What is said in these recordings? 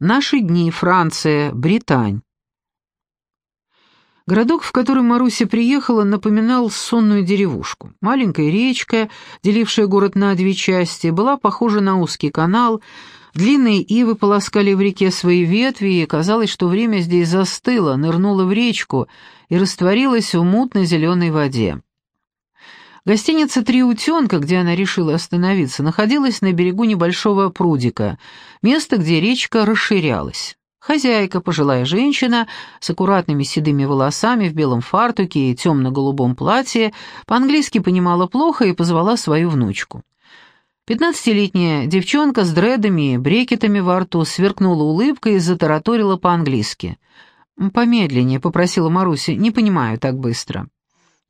Наши дни, Франция, Британь. Городок, в который Маруся приехала, напоминал сонную деревушку. Маленькая речка, делившая город на две части, была похожа на узкий канал, длинные ивы полоскали в реке свои ветви, и казалось, что время здесь застыло, нырнуло в речку и растворилось в мутной зеленой воде. Гостиница «Три утенка», где она решила остановиться, находилась на берегу небольшого прудика, место, где речка расширялась. Хозяйка, пожилая женщина, с аккуратными седыми волосами, в белом фартуке и темно-голубом платье, по-английски понимала плохо и позвала свою внучку. Пятнадцатилетняя девчонка с дредами и брекетами во рту сверкнула улыбкой и затараторила по-английски. «Помедленнее», — попросила Маруся, — «не понимаю так быстро».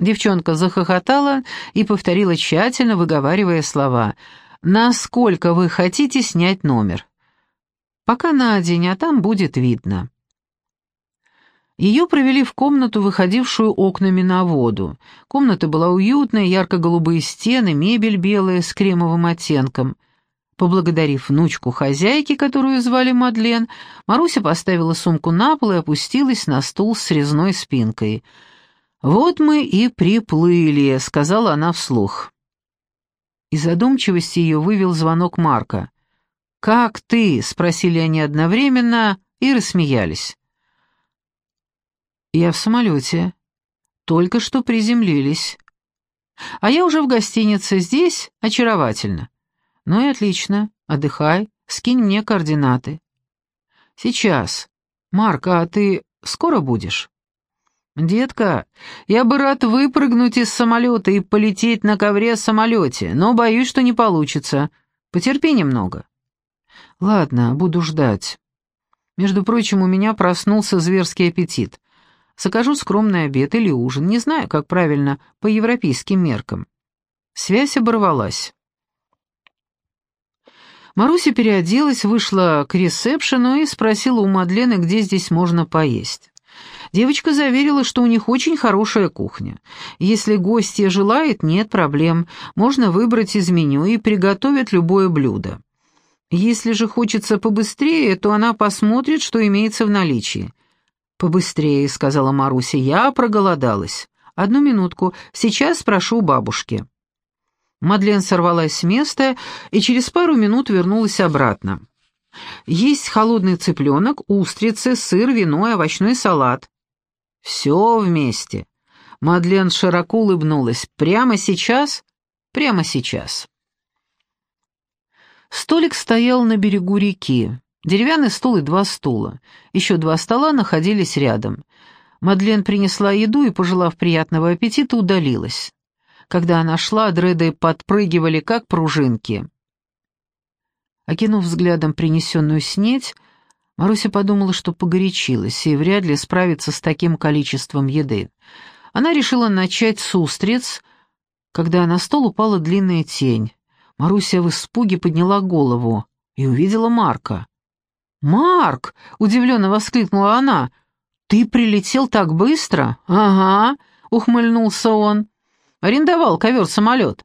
Девчонка захохотала и повторила тщательно, выговаривая слова. «Насколько вы хотите снять номер?» Пока на день, а там будет видно. Ее провели в комнату, выходившую окнами на воду. Комната была уютная, ярко-голубые стены, мебель белая с кремовым оттенком. Поблагодарив внучку хозяйки, которую звали Мадлен, Маруся поставила сумку на пол и опустилась на стул с резной спинкой. «Вот мы и приплыли», — сказала она вслух. Из задумчивости ее вывел звонок Марка. «Как ты?» — спросили они одновременно и рассмеялись. «Я в самолете. Только что приземлились. А я уже в гостинице. Здесь очаровательно. Ну и отлично. Отдыхай. Скинь мне координаты». «Сейчас. Марк, а ты скоро будешь?» «Детка, я бы рад выпрыгнуть из самолета и полететь на ковре-самолете, но боюсь, что не получится. Потерпи немного». Ладно, буду ждать. Между прочим, у меня проснулся зверский аппетит. Закажу скромный обед или ужин, не знаю, как правильно, по европейским меркам. Связь оборвалась. Маруся переоделась, вышла к ресепшену и спросила у Мадлены, где здесь можно поесть. Девочка заверила, что у них очень хорошая кухня. Если гостья желает, нет проблем, можно выбрать из меню и приготовят любое блюдо. Если же хочется побыстрее, то она посмотрит, что имеется в наличии. «Побыстрее», — сказала Маруся, — «я проголодалась. Одну минутку, сейчас спрошу бабушки». Мадлен сорвалась с места и через пару минут вернулась обратно. «Есть холодный цыпленок, устрицы, сыр, вино и овощной салат». «Все вместе». Мадлен широко улыбнулась. «Прямо сейчас?» «Прямо сейчас». Столик стоял на берегу реки. Деревянный стол и два стула. Еще два стола находились рядом. Мадлен принесла еду и, пожелав приятного аппетита, удалилась. Когда она шла, дреды подпрыгивали, как пружинки. Окинув взглядом принесенную снеть, Маруся подумала, что погорячилась и вряд ли справится с таким количеством еды. Она решила начать с устриц, когда на стол упала длинная тень. Маруся в испуге подняла голову и увидела Марка. «Марк!» — удивленно воскликнула она. «Ты прилетел так быстро?» «Ага», — ухмыльнулся он. «Арендовал ковер-самолет.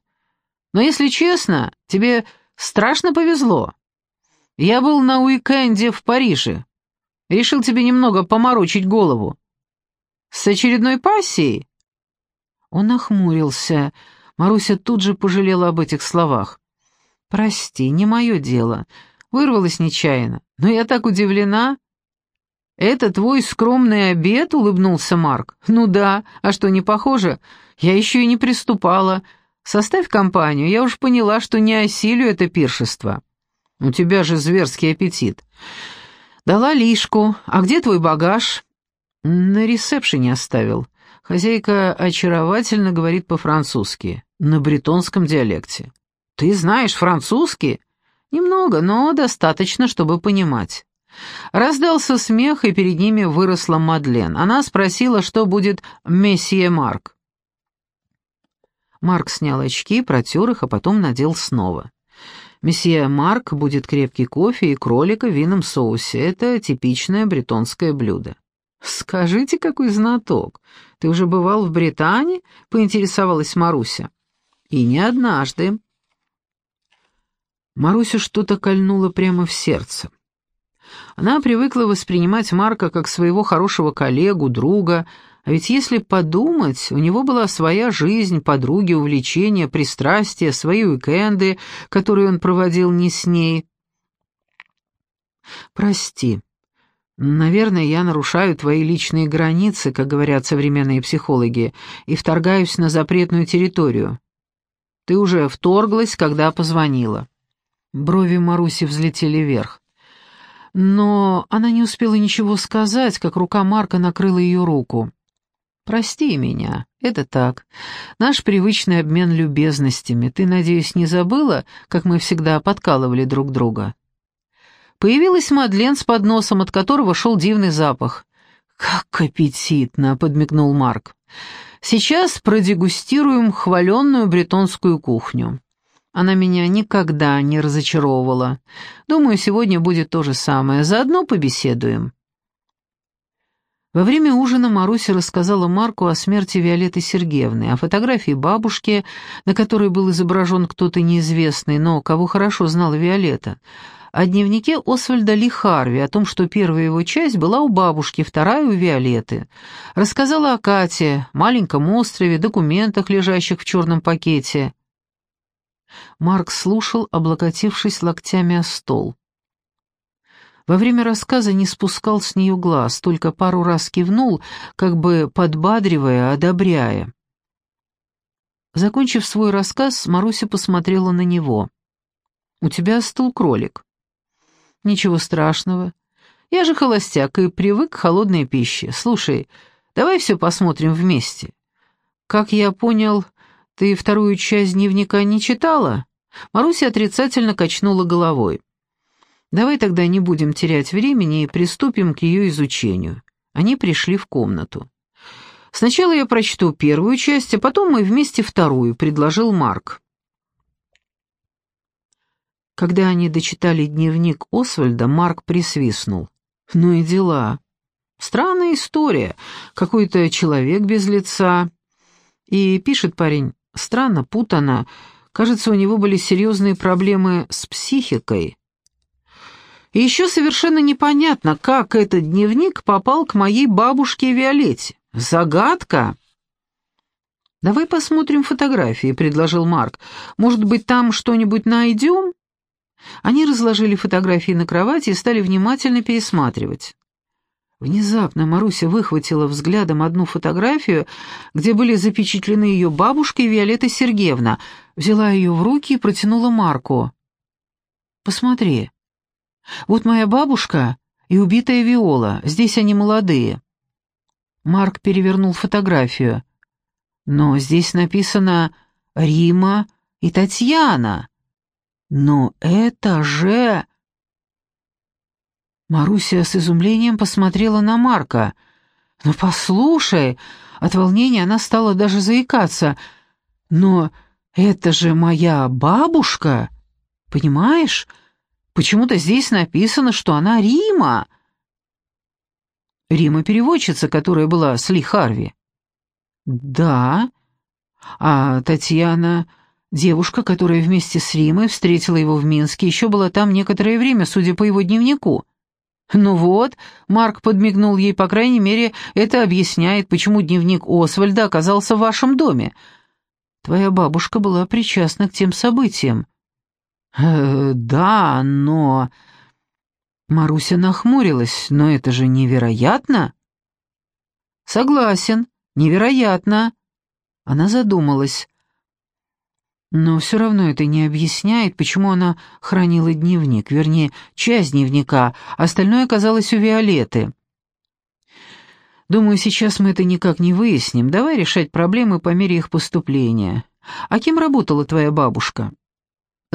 Но, если честно, тебе страшно повезло. Я был на уикенде в Париже. Решил тебе немного поморочить голову. С очередной пассией?» Он охмурился. Маруся тут же пожалела об этих словах. «Прости, не мое дело. Вырвалась нечаянно. Но я так удивлена». «Это твой скромный обед?» — улыбнулся Марк. «Ну да, а что, не похоже? Я еще и не приступала. Составь компанию, я уж поняла, что не осилю это пиршество». «У тебя же зверский аппетит». «Дала лишку. А где твой багаж?» «На ресепшене оставил. Хозяйка очаровательно говорит по-французски, на бретонском диалекте». «Ты знаешь французский?» «Немного, но достаточно, чтобы понимать». Раздался смех, и перед ними выросла Мадлен. Она спросила, что будет месье Марк. Марк снял очки, протер их, а потом надел снова. Месье Марк будет крепкий кофе и кролика в винном соусе. Это типичное бретонское блюдо. «Скажите, какой знаток! Ты уже бывал в Британии?» — поинтересовалась Маруся. «И не однажды. Марусю что-то кольнуло прямо в сердце. Она привыкла воспринимать Марка как своего хорошего коллегу, друга, а ведь если подумать, у него была своя жизнь, подруги, увлечения, пристрастия, свои уикенды, которые он проводил не с ней. «Прости. Наверное, я нарушаю твои личные границы, как говорят современные психологи, и вторгаюсь на запретную территорию. Ты уже вторглась, когда позвонила». Брови Маруси взлетели вверх. Но она не успела ничего сказать, как рука Марка накрыла ее руку. «Прости меня, это так. Наш привычный обмен любезностями. Ты, надеюсь, не забыла, как мы всегда подкалывали друг друга?» Появилась Мадлен с подносом, от которого шел дивный запах. «Как аппетитно!» — подмигнул Марк. «Сейчас продегустируем хваленную бретонскую кухню». Она меня никогда не разочаровывала. Думаю, сегодня будет то же самое. Заодно побеседуем». Во время ужина Маруся рассказала Марку о смерти Виолетты Сергеевны, о фотографии бабушки, на которой был изображен кто-то неизвестный, но кого хорошо знала Виолетта, о дневнике Освальда Ли Харви, о том, что первая его часть была у бабушки, вторая у Виолетты. Рассказала о Кате, маленьком острове, документах, лежащих в черном пакете. Марк слушал, облокотившись локтями о стол. Во время рассказа не спускал с нее глаз, только пару раз кивнул, как бы подбадривая, одобряя. Закончив свой рассказ, Маруся посмотрела на него. «У тебя стул кролик». «Ничего страшного. Я же холостяк и привык к холодной пище. Слушай, давай все посмотрим вместе. Как я понял, ты вторую часть дневника не читала?» Маруся отрицательно качнула головой. «Давай тогда не будем терять времени и приступим к ее изучению». Они пришли в комнату. «Сначала я прочту первую часть, а потом мы вместе вторую», — предложил Марк. Когда они дочитали дневник Освальда, Марк присвистнул. «Ну и дела. Странная история. Какой-то человек без лица. И пишет парень Странно, путано. Кажется, у него были серьезные проблемы с психикой. И еще совершенно непонятно, как этот дневник попал к моей бабушке Виолетте. Загадка. «Давай посмотрим фотографии», — предложил Марк. «Может быть, там что-нибудь найдем?» Они разложили фотографии на кровати и стали внимательно пересматривать. Внезапно Маруся выхватила взглядом одну фотографию, где были запечатлены ее бабушка и Виолетта Сергеевна, взяла ее в руки и протянула Марку. «Посмотри. Вот моя бабушка и убитая Виола, здесь они молодые». Марк перевернул фотографию. «Но здесь написано «Рима» и «Татьяна». «Но это же...» Маруся с изумлением посмотрела на Марка. «Ну, послушай!» От волнения она стала даже заикаться. «Но это же моя бабушка! Понимаешь? Почему-то здесь написано, что она Рима!» «Рима переводчица, которая была с Ли Харви». «Да. А Татьяна...» Девушка, которая вместе с Римой встретила его в Минске, еще была там некоторое время, судя по его дневнику. «Ну вот», — Марк подмигнул ей, по крайней мере, это объясняет, почему дневник Освальда оказался в вашем доме. Твоя бабушка была причастна к тем событиям». «Э, «Да, но...» Маруся нахмурилась. «Но это же невероятно!» «Согласен, невероятно!» Она задумалась. Но все равно это не объясняет, почему она хранила дневник, вернее, часть дневника, остальное оказалось у Виолетты. Думаю, сейчас мы это никак не выясним. Давай решать проблемы по мере их поступления. А кем работала твоя бабушка?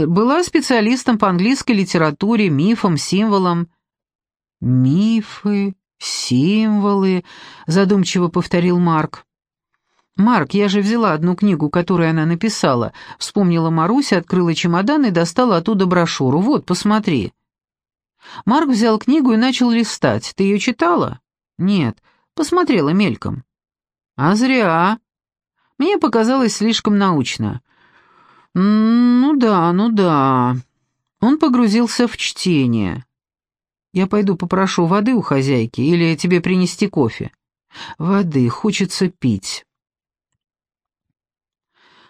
Была специалистом по английской литературе, мифам, символам. Мифы, символы, задумчиво повторил Марк. «Марк, я же взяла одну книгу, которую она написала», — вспомнила Маруся, открыла чемодан и достала оттуда брошюру. «Вот, посмотри». Марк взял книгу и начал листать. «Ты ее читала?» «Нет, посмотрела мельком». «А зря. Мне показалось слишком научно». «Ну да, ну да». Он погрузился в чтение. Я пойду попрошу воды у хозяйки или тебе принести кофе. Воды, хочется пить.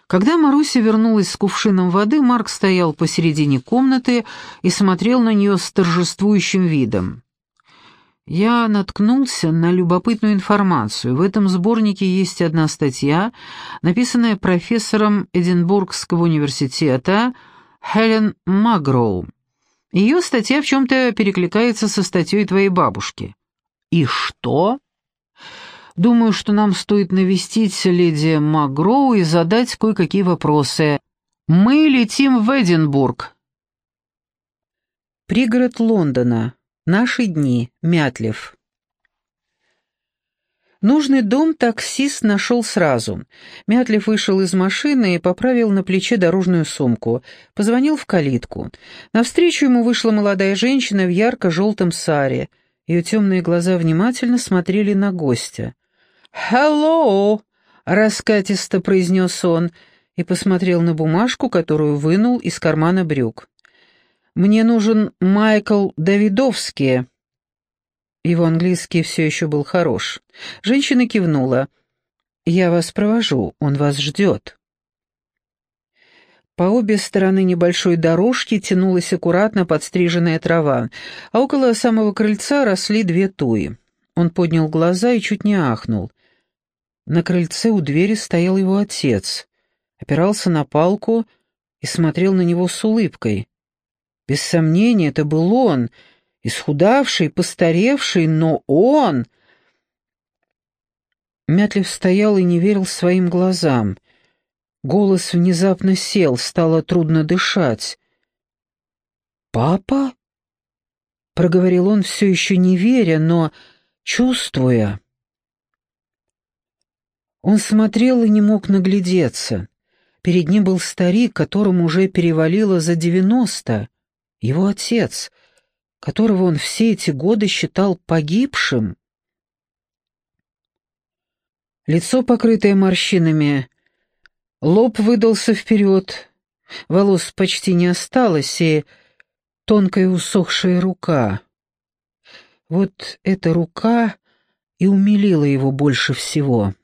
Когда Маруся вернулась с кувшином воды, Марк стоял посередине комнаты и смотрел на нее с торжествующим видом. Я наткнулся на любопытную информацию. В этом сборнике есть одна статья, написанная профессором Эдинбургского университета Хелен Магроу. Ее статья в чем-то перекликается со статьей твоей бабушки. И что? Думаю, что нам стоит навестить леди Магроу и задать кое-какие вопросы. Мы летим в Эдинбург. Пригород Лондона. Наши дни. Мятлев. Нужный дом таксист нашел сразу. Мятлев вышел из машины и поправил на плече дорожную сумку. Позвонил в калитку. Навстречу ему вышла молодая женщина в ярко-желтом саре. Ее темные глаза внимательно смотрели на гостя. «Hello!» — раскатисто произнес он и посмотрел на бумажку, которую вынул из кармана брюк. «Мне нужен Майкл Давидовский». Его английский все еще был хорош. Женщина кивнула. «Я вас провожу, он вас ждет». По обе стороны небольшой дорожки тянулась аккуратно подстриженная трава, а около самого крыльца росли две туи. Он поднял глаза и чуть не ахнул. На крыльце у двери стоял его отец, опирался на палку и смотрел на него с улыбкой. Без сомнения, это был он — исхудавший, постаревший, но он... Мятлив стоял и не верил своим глазам. Голос внезапно сел, стало трудно дышать. «Папа?» — проговорил он, все еще не веря, но чувствуя. Он смотрел и не мог наглядеться. Перед ним был старик, которому уже перевалило за девяносто. Его отец, которого он все эти годы считал погибшим. Лицо, покрытое морщинами, лоб выдался вперед, волос почти не осталось, и тонкая усохшая рука. Вот эта рука и умилила его больше всего.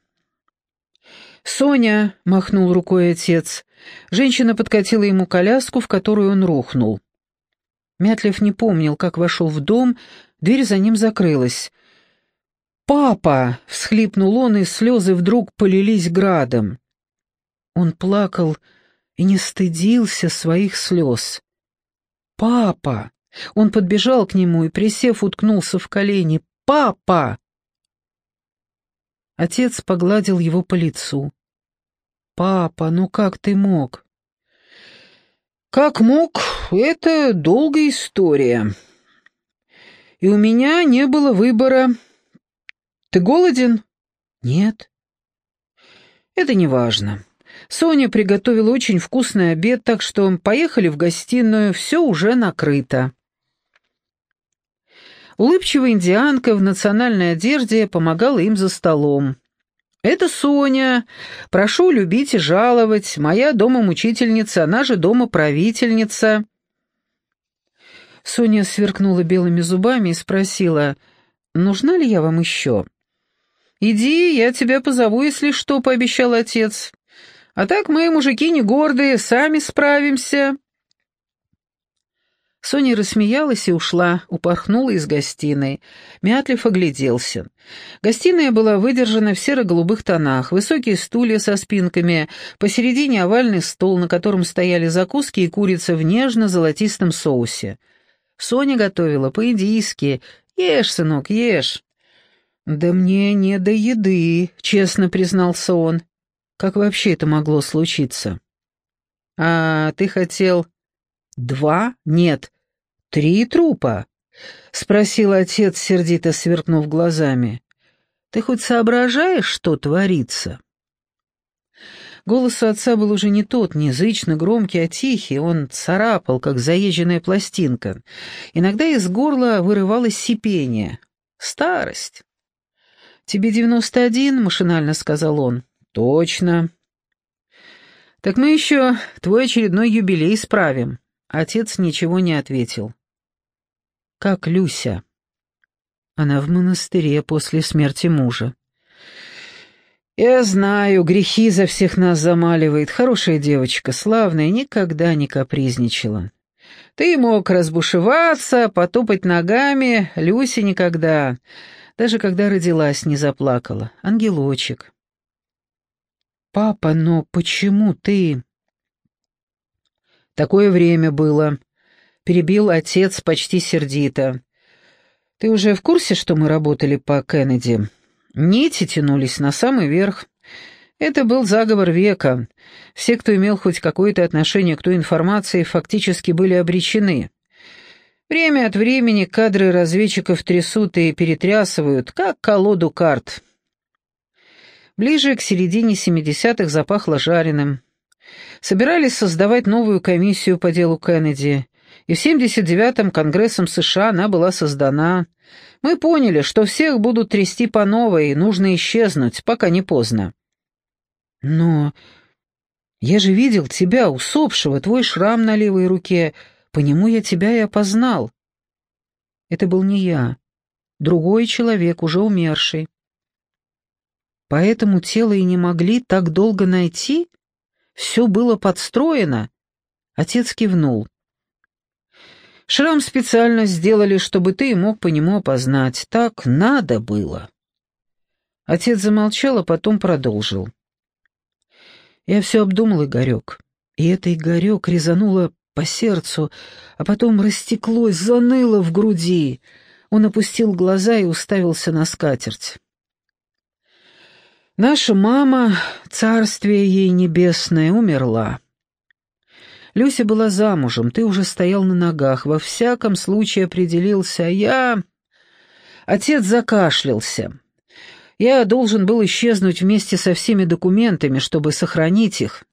«Соня!» — махнул рукой отец. Женщина подкатила ему коляску, в которую он рухнул. Мятлев не помнил, как вошел в дом, дверь за ним закрылась. «Папа!» — всхлипнул он, и слезы вдруг полились градом. Он плакал и не стыдился своих слез. «Папа!» Он подбежал к нему и, присев, уткнулся в колени. «Папа!» Отец погладил его по лицу. «Папа, ну как ты мог?» Как мог, это долгая история. И у меня не было выбора. Ты голоден? Нет. Это не важно. Соня приготовила очень вкусный обед, так что поехали в гостиную, все уже накрыто. Улыбчивая индианка в национальной одежде помогала им за столом. «Это Соня. Прошу любить и жаловать. Моя дома-мучительница, она же дома-правительница». Соня сверкнула белыми зубами и спросила, «Нужна ли я вам еще?» «Иди, я тебя позову, если что», — пообещал отец. «А так мы, мужики, не гордые, сами справимся». Соня рассмеялась и ушла, упорхнула из гостиной. Мятлив огляделся. Гостиная была выдержана в серо-голубых тонах, высокие стулья со спинками, посередине овальный стол, на котором стояли закуски и курица в нежно-золотистом соусе. Соня готовила по-индийски. «Ешь, сынок, ешь». «Да мне не до еды», — честно признался он. «Как вообще это могло случиться?» «А ты хотел...» «Два? Нет, «Три трупа?» — спросил отец, сердито сверкнув глазами. «Ты хоть соображаешь, что творится?» Голос у отца был уже не тот, не зычно громкий, а тихий, он царапал, как заезженная пластинка. Иногда из горла вырывалось сипение. «Старость». «Тебе девяносто один?» — машинально сказал он. «Точно». «Так мы еще твой очередной юбилей справим». Отец ничего не ответил. Как Люся? Она в монастыре после смерти мужа. Я знаю, грехи за всех нас замаливает. Хорошая девочка, славная, никогда не капризничала. Ты мог разбушеваться, потопать ногами, Люси никогда. Даже когда родилась, не заплакала. Ангелочек. «Папа, но почему ты...» «Такое время было», — перебил отец почти сердито. «Ты уже в курсе, что мы работали по Кеннеди? Нити тянулись на самый верх. Это был заговор века. Все, кто имел хоть какое-то отношение к той информации, фактически были обречены. Время от времени кадры разведчиков трясут и перетрясывают, как колоду карт». Ближе к середине 70-х запахло жареным. Собирались создавать новую комиссию по делу Кеннеди, и в 79-м Конгрессом США она была создана. Мы поняли, что всех будут трясти по новой, нужно исчезнуть, пока не поздно. Но я же видел тебя, усопшего, твой шрам на левой руке, по нему я тебя и опознал. Это был не я, другой человек, уже умерший. Поэтому тело и не могли так долго найти? Все было подстроено?» Отец кивнул. «Шрам специально сделали, чтобы ты мог по нему опознать. Так надо было». Отец замолчал, а потом продолжил. «Я все обдумал, Игорек, и это Игорек резануло по сердцу, а потом растеклось, заныло в груди». Он опустил глаза и уставился на скатерть. Наша мама, царствие ей небесное, умерла. Люся была замужем, ты уже стоял на ногах, во всяком случае определился, а я... Отец закашлялся. Я должен был исчезнуть вместе со всеми документами, чтобы сохранить их.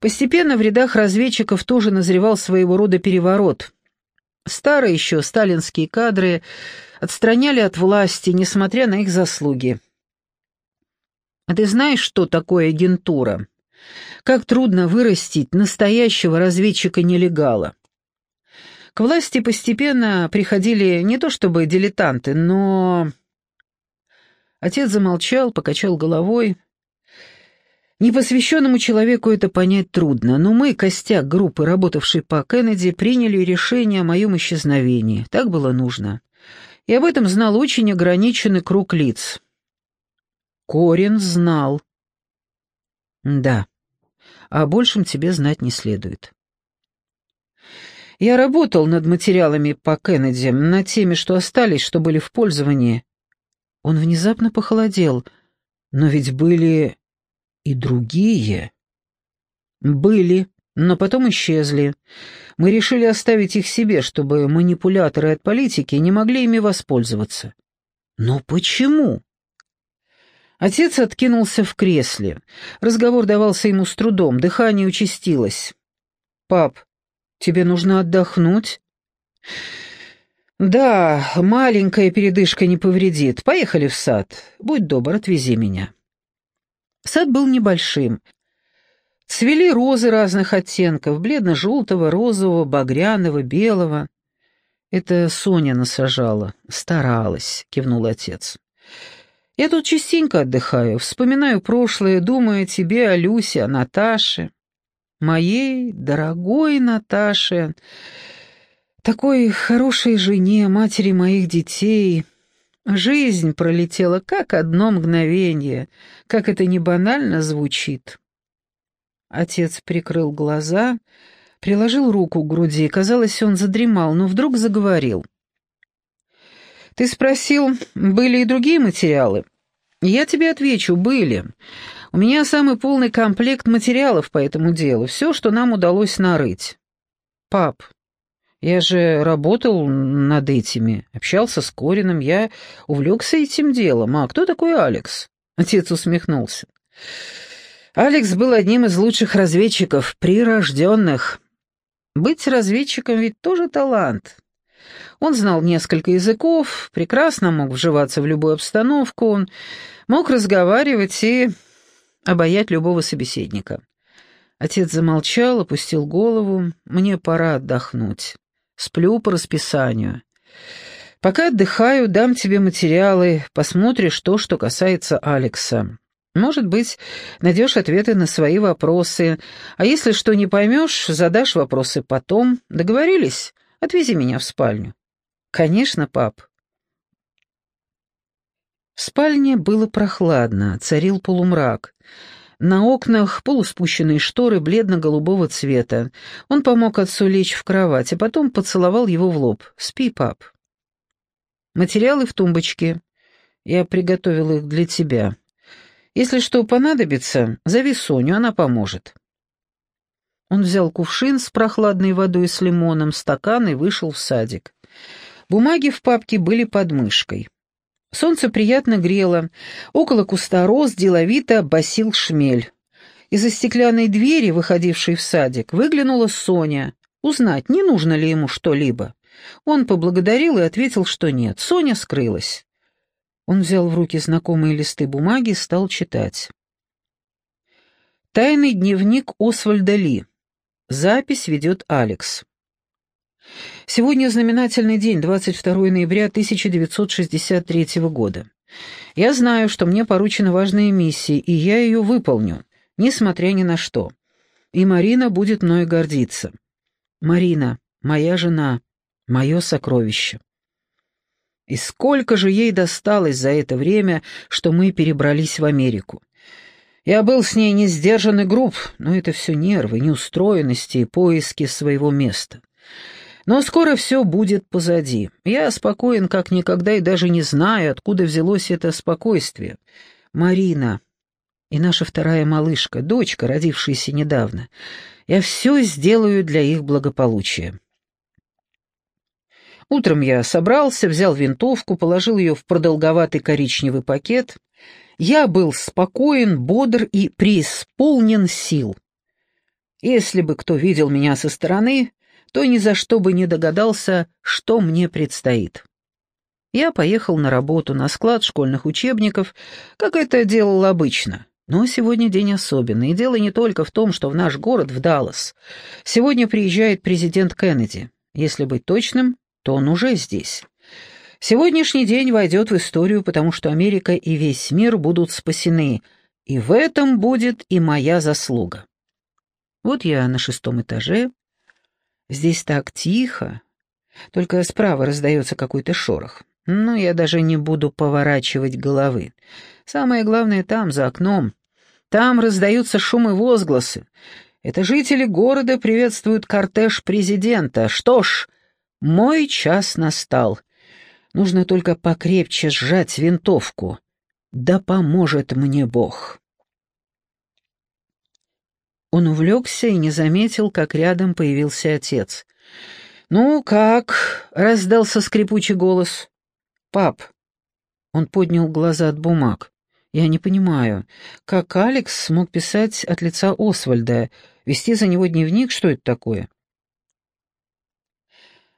Постепенно в рядах разведчиков тоже назревал своего рода переворот. Старые еще сталинские кадры отстраняли от власти, несмотря на их заслуги. А ты знаешь, что такое агентура? Как трудно вырастить настоящего разведчика-нелегала. К власти постепенно приходили не то чтобы дилетанты, но... Отец замолчал, покачал головой. Непосвященному человеку это понять трудно, но мы, костяк группы, работавшей по Кеннеди, приняли решение о моем исчезновении. Так было нужно. И об этом знал очень ограниченный круг лиц. Корин знал. Да, о большем тебе знать не следует. Я работал над материалами по Кеннеди, над теми, что остались, что были в пользовании. Он внезапно похолодел. Но ведь были и другие. Были, но потом исчезли. Мы решили оставить их себе, чтобы манипуляторы от политики не могли ими воспользоваться. Но почему? Отец откинулся в кресле. Разговор давался ему с трудом, дыхание участилось. «Пап, тебе нужно отдохнуть?» «Да, маленькая передышка не повредит. Поехали в сад. Будь добр, отвези меня». Сад был небольшим. Цвели розы разных оттенков, бледно-желтого, розового, багряного, белого. «Это Соня насажала, старалась», — кивнул отец. Я тут частенько отдыхаю, вспоминаю прошлое, думаю о тебе, о Люсе, о Наташе. Моей дорогой Наташе, такой хорошей жене, матери моих детей. Жизнь пролетела как одно мгновение, как это не банально звучит. Отец прикрыл глаза, приложил руку к груди, казалось, он задремал, но вдруг заговорил — ты спросил, были и другие материалы? Я тебе отвечу, были. У меня самый полный комплект материалов по этому делу, все, что нам удалось нарыть. Пап, я же работал над этими, общался с Корином, я увлекся этим делом. А кто такой Алекс? Отец усмехнулся. Алекс был одним из лучших разведчиков, прирожденных. Быть разведчиком ведь тоже талант. Он знал несколько языков, прекрасно мог вживаться в любую обстановку, он мог разговаривать и обаять любого собеседника. Отец замолчал, опустил голову. «Мне пора отдохнуть. Сплю по расписанию. Пока отдыхаю, дам тебе материалы, посмотришь то, что касается Алекса. Может быть, найдешь ответы на свои вопросы, а если что не поймешь, задашь вопросы потом. Договорились? Отвези меня в спальню». «Конечно, пап». В спальне было прохладно, царил полумрак. На окнах полуспущенные шторы бледно-голубого цвета. Он помог отцу лечь в кровать, а потом поцеловал его в лоб. «Спи, пап». «Материалы в тумбочке. Я приготовил их для тебя. Если что понадобится, зови Соню, она поможет». Он взял кувшин с прохладной водой с лимоном, стакан и вышел в садик. Бумаги в папке были под мышкой. Солнце приятно грело. Около куста роз деловито басил шмель. Из-за стеклянной двери, выходившей в садик, выглянула Соня. Узнать, не нужно ли ему что-либо. Он поблагодарил и ответил, что нет. Соня скрылась. Он взял в руки знакомые листы бумаги и стал читать. «Тайный дневник Освальда Ли. Запись ведет Алекс. Сегодня знаменательный день, 22 ноября 1963 года. Я знаю, что мне поручена важная миссия, и я ее выполню, несмотря ни на что. И Марина будет мной гордиться. Марина, моя жена, мое сокровище. И сколько же ей досталось за это время, что мы перебрались в Америку. Я был с ней не сдержан и груб, но это все нервы, неустроенности и поиски своего места. Но скоро все будет позади. Я спокоен как никогда и даже не знаю, откуда взялось это спокойствие. Марина и наша вторая малышка, дочка, родившаяся недавно. Я все сделаю для их благополучия. Утром я собрался, взял винтовку, положил ее в продолговатый коричневый пакет. Я был спокоен, бодр и преисполнен сил. Если бы кто видел меня со стороны, то ни за что бы не догадался, что мне предстоит. Я поехал на работу на склад школьных учебников, как это делал обычно. Но сегодня день особенный, и дело не только в том, что в наш город, в Даллас, сегодня приезжает президент Кеннеди. Если быть точным, то он уже здесь. Сегодняшний день войдет в историю, потому что Америка и весь мир будут спасены, и в этом будет и моя заслуга. Вот я на шестом этаже, Здесь так тихо. Только справа раздается какой-то шорох. Но я даже не буду поворачивать головы. Самое главное там, за окном. Там раздаются шумы возгласы. Это жители города приветствуют кортеж президента. Что ж, мой час настал. Нужно только покрепче сжать винтовку. Да поможет мне Бог. Он увлекся и не заметил, как рядом появился отец. «Ну, как?» — раздался скрипучий голос. «Пап». Он поднял глаза от бумаг. «Я не понимаю, как Алекс смог писать от лица Освальда, вести за него дневник, что это такое?»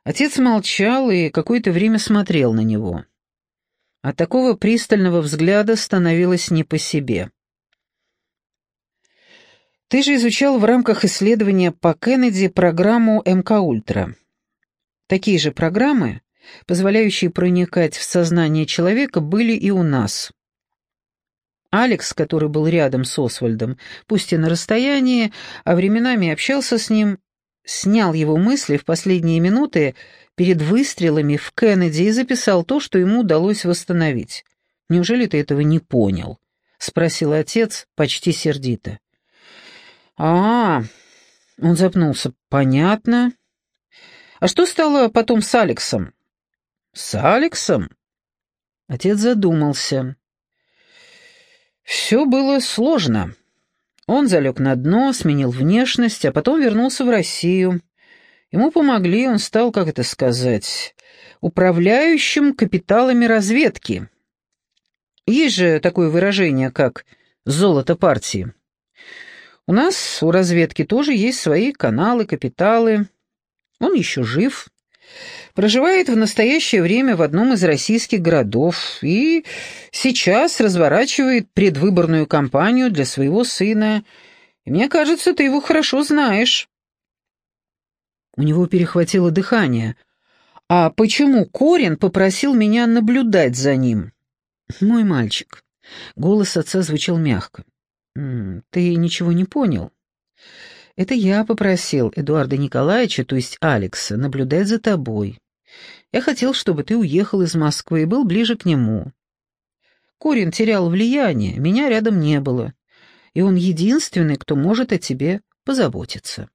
Отец молчал и какое-то время смотрел на него. От такого пристального взгляда становилось не по себе. Ты же изучал в рамках исследования по Кеннеди программу МК-Ультра. Такие же программы, позволяющие проникать в сознание человека, были и у нас. Алекс, который был рядом с Освальдом, пусть и на расстоянии, а временами общался с ним, снял его мысли в последние минуты перед выстрелами в Кеннеди и записал то, что ему удалось восстановить. «Неужели ты этого не понял?» — спросил отец почти сердито. «А, он запнулся. Понятно. А что стало потом с Алексом?» «С Алексом?» Отец задумался. Все было сложно. Он залег на дно, сменил внешность, а потом вернулся в Россию. Ему помогли, он стал, как это сказать, управляющим капиталами разведки. Есть же такое выражение, как «золото партии». У нас, у разведки, тоже есть свои каналы, капиталы. Он еще жив. Проживает в настоящее время в одном из российских городов и сейчас разворачивает предвыборную кампанию для своего сына. И мне кажется, ты его хорошо знаешь. У него перехватило дыхание. «А почему Корин попросил меня наблюдать за ним?» «Мой мальчик». Голос отца звучал мягко. «Ты ничего не понял?» «Это я попросил Эдуарда Николаевича, то есть Алекса, наблюдать за тобой. Я хотел, чтобы ты уехал из Москвы и был ближе к нему. Корин терял влияние, меня рядом не было, и он единственный, кто может о тебе позаботиться».